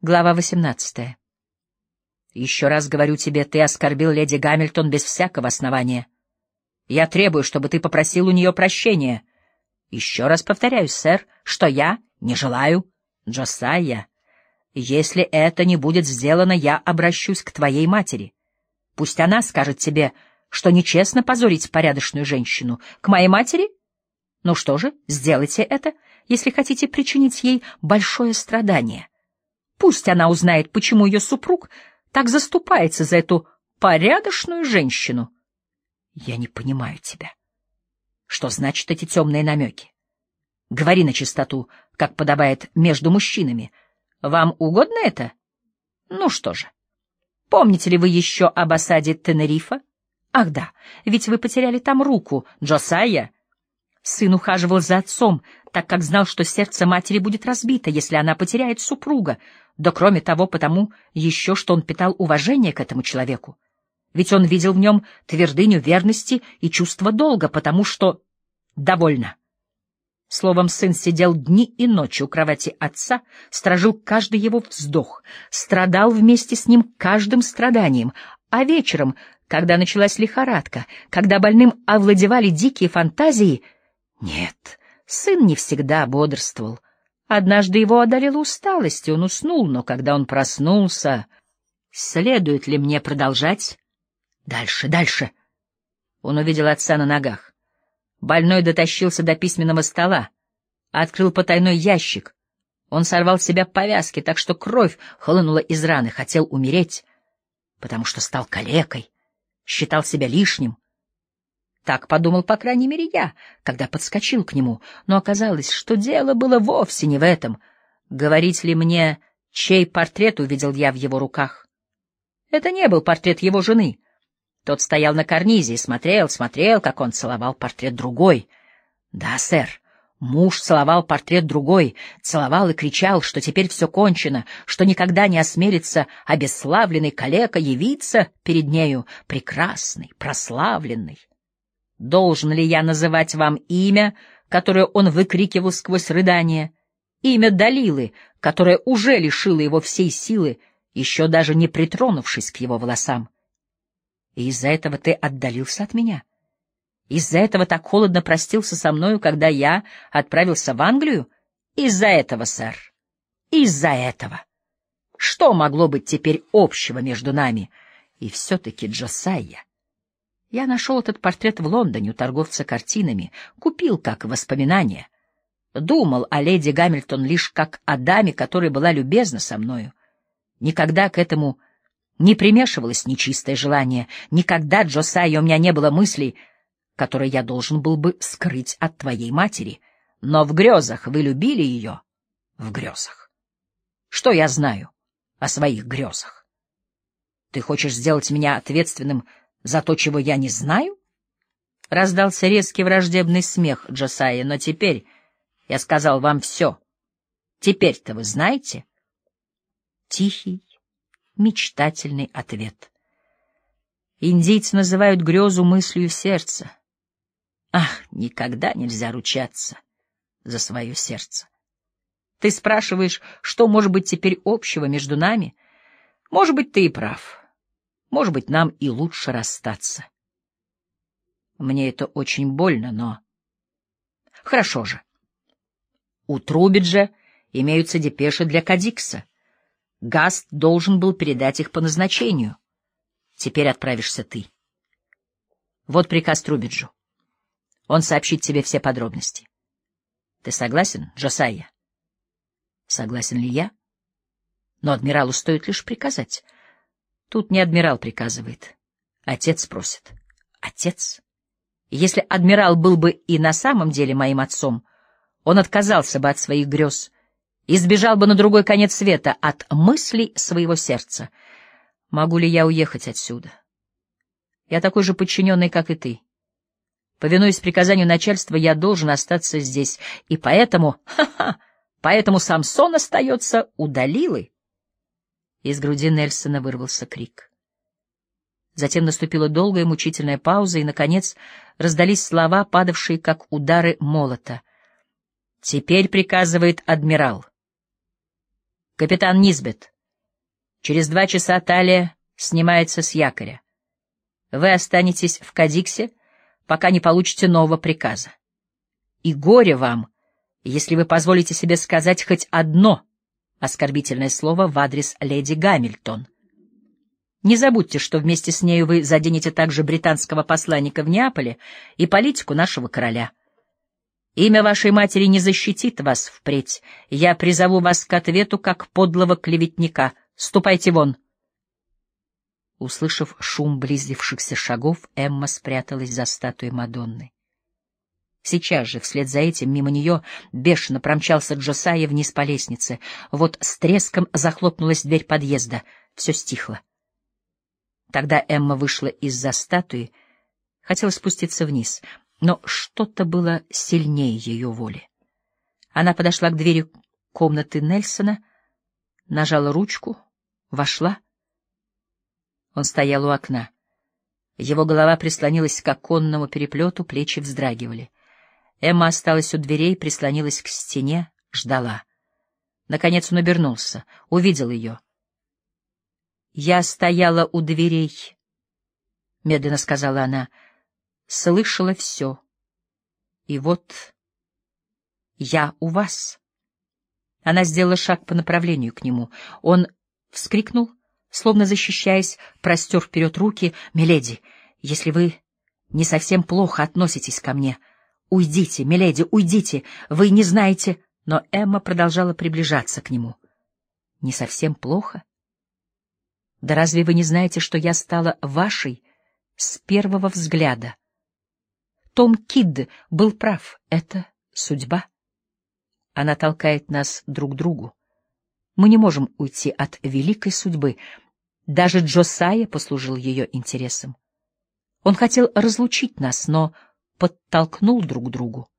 Глава 18. Еще раз говорю тебе, ты оскорбил леди Гамильтон без всякого основания. Я требую, чтобы ты попросил у нее прощения. Еще раз повторяю, сэр, что я не желаю. Джосайя, если это не будет сделано, я обращусь к твоей матери. Пусть она скажет тебе, что нечестно позорить порядочную женщину. К моей матери? Ну что же, сделайте это, если хотите причинить ей большое страдание. Пусть она узнает, почему ее супруг так заступается за эту порядочную женщину. Я не понимаю тебя. Что значит эти темные намеки? Говори на чистоту, как подобает между мужчинами. Вам угодно это? Ну что же. Помните ли вы еще об осаде Тенерифа? Ах да, ведь вы потеряли там руку, Джосайя. Сын ухаживал за отцом, так как знал, что сердце матери будет разбито, если она потеряет супруга, да кроме того, потому еще, что он питал уважение к этому человеку. Ведь он видел в нем твердыню верности и чувство долга, потому что... Довольно. Словом, сын сидел дни и ночи у кровати отца, стражил каждый его вздох, страдал вместе с ним каждым страданием, а вечером, когда началась лихорадка, когда больным овладевали дикие фантазии... Нет, сын не всегда бодрствовал, Однажды его одолела усталость, и он уснул, но когда он проснулся... Следует ли мне продолжать? Дальше, дальше. Он увидел отца на ногах. Больной дотащился до письменного стола, открыл потайной ящик. Он сорвал с себя повязки, так что кровь хлынула из раны, хотел умереть, потому что стал калекой, считал себя лишним. Так подумал, по крайней мере, я, когда подскочил к нему, но оказалось, что дело было вовсе не в этом. Говорить ли мне, чей портрет увидел я в его руках? Это не был портрет его жены. Тот стоял на карнизе и смотрел, смотрел, как он целовал портрет другой. Да, сэр, муж целовал портрет другой, целовал и кричал, что теперь все кончено, что никогда не осмелится обесславленный калека явиться перед нею, прекрасный, прославленный. Должен ли я называть вам имя, которое он выкрикивал сквозь рыдание? Имя Далилы, которое уже лишило его всей силы, еще даже не притронувшись к его волосам. И из-за этого ты отдалился от меня? Из-за этого так холодно простился со мною, когда я отправился в Англию? Из-за этого, сэр. Из-за этого. Что могло быть теперь общего между нами? И все-таки Джосайя. Я нашел этот портрет в Лондоне у торговца картинами, купил как воспоминание. Думал о леди Гамильтон лишь как о даме, которая была любезна со мною. Никогда к этому не примешивалось нечистое желание, никогда, Джосайя, у меня не было мыслей, которые я должен был бы скрыть от твоей матери. Но в грезах вы любили ее? В грезах. Что я знаю о своих грезах? Ты хочешь сделать меня ответственным за то, чего я не знаю? Раздался резкий враждебный смех Джосайя, но теперь я сказал вам все. Теперь-то вы знаете? Тихий, мечтательный ответ. Индийцы называют грезу мыслью сердца. Ах, никогда нельзя ручаться за свое сердце. Ты спрашиваешь, что может быть теперь общего между нами? Может быть, ты и прав. Может быть, нам и лучше расстаться. Мне это очень больно, но... Хорошо же. У Трубиджа имеются депеши для Кадикса. Гаст должен был передать их по назначению. Теперь отправишься ты. Вот приказ Трубиджу. Он сообщит тебе все подробности. Ты согласен, Джосайя? Согласен ли я? Но адмиралу стоит лишь приказать — Тут не адмирал приказывает. Отец просит. Отец? Если адмирал был бы и на самом деле моим отцом, он отказался бы от своих грез и сбежал бы на другой конец света от мыслей своего сердца. Могу ли я уехать отсюда? Я такой же подчиненный, как и ты. Повинуясь приказанию начальства, я должен остаться здесь, и поэтому, ха-ха, поэтому Самсон остается у Далилы. Из груди Нельсона вырвался крик. Затем наступила долгая мучительная пауза, и, наконец, раздались слова, падавшие, как удары молота. «Теперь приказывает адмирал. Капитан Низбет, через два часа талия снимается с якоря. Вы останетесь в Кадиксе, пока не получите нового приказа. И горе вам, если вы позволите себе сказать хоть одно оскорбительное слово в адрес леди Гамильтон. Не забудьте, что вместе с нею вы заденете также британского посланника в Неаполе и политику нашего короля. Имя вашей матери не защитит вас впредь. Я призову вас к ответу, как подлого клеветника. Ступайте вон. Услышав шум близившихся шагов, Эмма спряталась за статуей Мадонны. Сейчас же, вслед за этим, мимо нее бешено промчался Джосайя вниз по лестнице. Вот с треском захлопнулась дверь подъезда. Все стихло. Тогда Эмма вышла из-за статуи, хотела спуститься вниз, но что-то было сильнее ее воли. Она подошла к двери комнаты Нельсона, нажала ручку, вошла. Он стоял у окна. Его голова прислонилась к оконному переплету, плечи вздрагивали. Эмма осталась у дверей, прислонилась к стене, ждала. Наконец он обернулся, увидел ее. «Я стояла у дверей», — медленно сказала она, — «слышала все. И вот я у вас». Она сделала шаг по направлению к нему. Он вскрикнул, словно защищаясь, простер вперед руки. «Миледи, если вы не совсем плохо относитесь ко мне, уйдите, миледи, уйдите, вы не знаете...» Но Эмма продолжала приближаться к нему. «Не совсем плохо?» Да разве вы не знаете, что я стала вашей с первого взгляда? Том Кидд был прав. Это судьба. Она толкает нас друг к другу. Мы не можем уйти от великой судьбы. Даже Джосайя послужил ее интересам. Он хотел разлучить нас, но подтолкнул друг другу.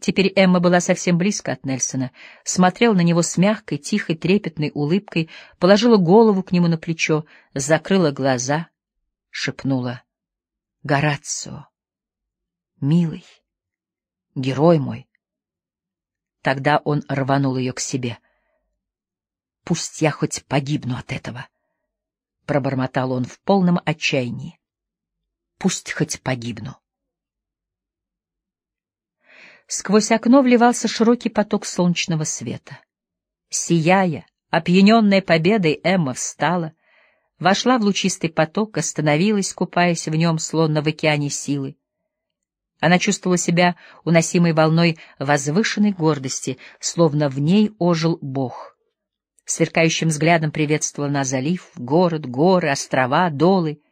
Теперь Эмма была совсем близко от Нельсона, смотрела на него с мягкой, тихой, трепетной улыбкой, положила голову к нему на плечо, закрыла глаза, шепнула «Горацио, милый, герой мой». Тогда он рванул ее к себе. «Пусть я хоть погибну от этого», — пробормотал он в полном отчаянии. «Пусть хоть погибну». Сквозь окно вливался широкий поток солнечного света. Сияя, опьяненная победой, Эмма встала, вошла в лучистый поток, остановилась, купаясь в нем, словно в океане силы. Она чувствовала себя уносимой волной возвышенной гордости, словно в ней ожил Бог. Сверкающим взглядом приветствовала на залив, город, горы, острова, долы.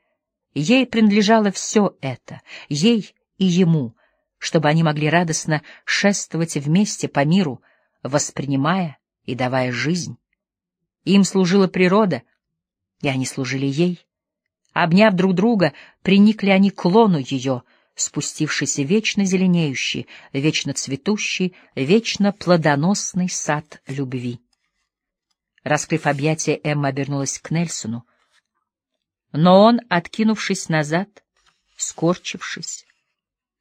Ей принадлежало все это, ей и ему — чтобы они могли радостно шествовать вместе по миру, воспринимая и давая жизнь. Им служила природа, и они служили ей. Обняв друг друга, приникли они к лону ее, спустившийся вечно зеленеющий, вечно цветущий, вечно плодоносный сад любви. Раскрыв объятия, Эмма обернулась к Нельсону. Но он, откинувшись назад, скорчившись,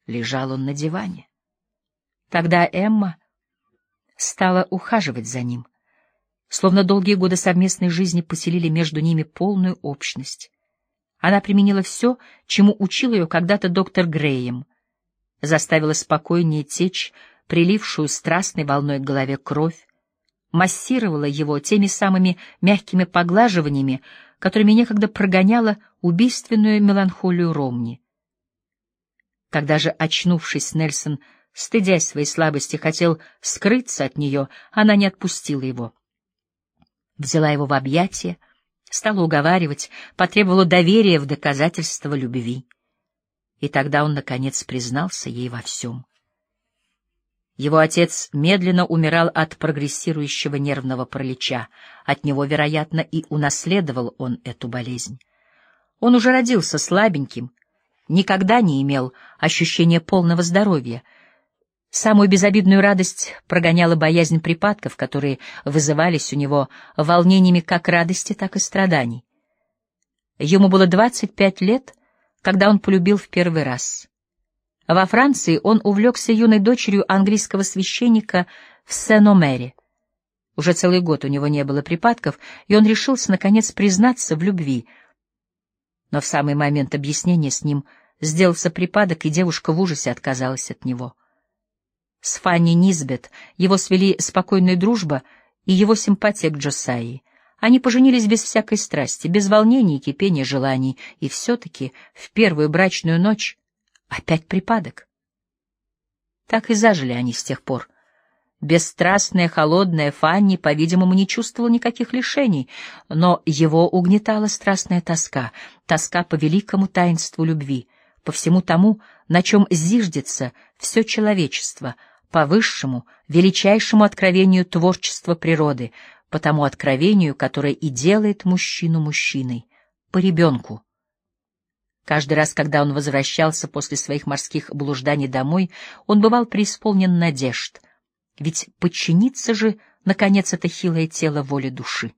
Лежал он на диване. Тогда Эмма стала ухаживать за ним, словно долгие годы совместной жизни поселили между ними полную общность. Она применила все, чему учил ее когда-то доктор Греем, заставила спокойнее течь прилившую страстной волной к голове кровь, массировала его теми самыми мягкими поглаживаниями, которыми некогда прогоняла убийственную меланхолию Ромни. Когда же, очнувшись, Нельсон, стыдясь своей слабости, хотел скрыться от нее, она не отпустила его. Взяла его в объятия, стала уговаривать, потребовала доверия в доказательство любви. И тогда он, наконец, признался ей во всем. Его отец медленно умирал от прогрессирующего нервного паралича. От него, вероятно, и унаследовал он эту болезнь. Он уже родился слабеньким, никогда не имел ощущения полного здоровья. Самую безобидную радость прогоняла боязнь припадков, которые вызывались у него волнениями как радости, так и страданий. Ему было 25 лет, когда он полюбил в первый раз. Во Франции он увлекся юной дочерью английского священника в Сен-Омере. Уже целый год у него не было припадков, и он решился, наконец, признаться в любви. Но в самый момент объяснения с ним сделался припадок, и девушка в ужасе отказалась от него. С Фанни Низбет его свели спокойная дружба и его симпатия к Джосаи. Они поженились без всякой страсти, без волнений и кипения желаний, и все-таки в первую брачную ночь опять припадок. Так и зажили они с тех пор — Бесстрастная, холодная Фанни, по-видимому, не чувствовала никаких лишений, но его угнетала страстная тоска, тоска по великому таинству любви, по всему тому, на чем зиждется все человечество, по высшему, величайшему откровению творчества природы, по тому откровению, которое и делает мужчину мужчиной, по ребенку. Каждый раз, когда он возвращался после своих морских блужданий домой, он бывал преисполнен надежд — ведь подчиниться же, наконец, это хилое тело воле души.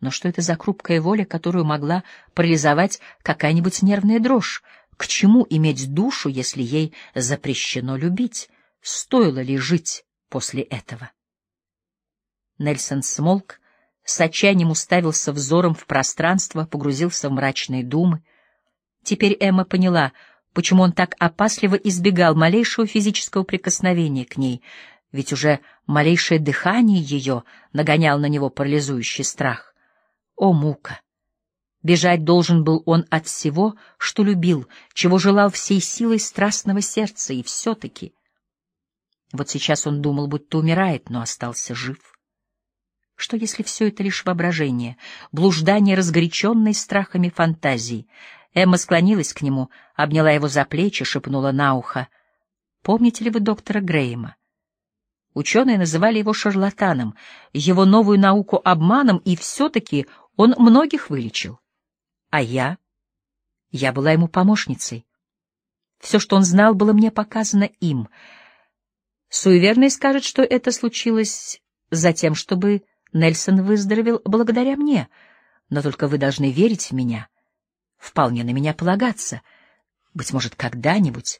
Но что это за хрупкая воля, которую могла парализовать какая-нибудь нервная дрожь? К чему иметь душу, если ей запрещено любить? Стоило ли жить после этого? Нельсон смолк, с отчаянием уставился взором в пространство, погрузился в мрачные думы. Теперь Эмма поняла, почему он так опасливо избегал малейшего физического прикосновения к ней — ведь уже малейшее дыхание ее нагонял на него парализующий страх. О, мука! Бежать должен был он от всего, что любил, чего желал всей силой страстного сердца, и все-таки... Вот сейчас он думал, будто умирает, но остался жив. Что, если все это лишь воображение, блуждание, разгоряченной страхами фантазии? Эмма склонилась к нему, обняла его за плечи, шепнула на ухо. «Помните ли вы доктора Грейма? Ученые называли его шарлатаном, его новую науку обманом, и все-таки он многих вылечил. А я? Я была ему помощницей. Все, что он знал, было мне показано им. Суеверный скажет, что это случилось за тем, чтобы Нельсон выздоровел благодаря мне. Но только вы должны верить в меня, вполне на меня полагаться. Быть может, когда-нибудь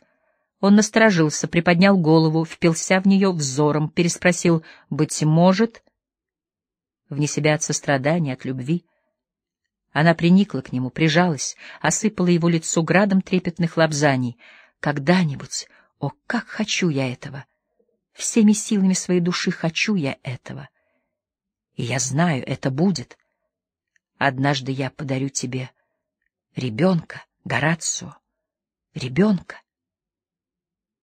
он насторожился, приподнял голову, впился в нее взором, переспросил «Быть может?» Вне себя от сострадания, от любви. Она приникла к нему, прижалась, осыпала его лицо градом трепетных лапзаний. «Когда-нибудь, о, как хочу я этого! Всеми силами своей души хочу я этого! И я знаю, это будет. Однажды я подарю тебе ребенка, Горацио, ребенка».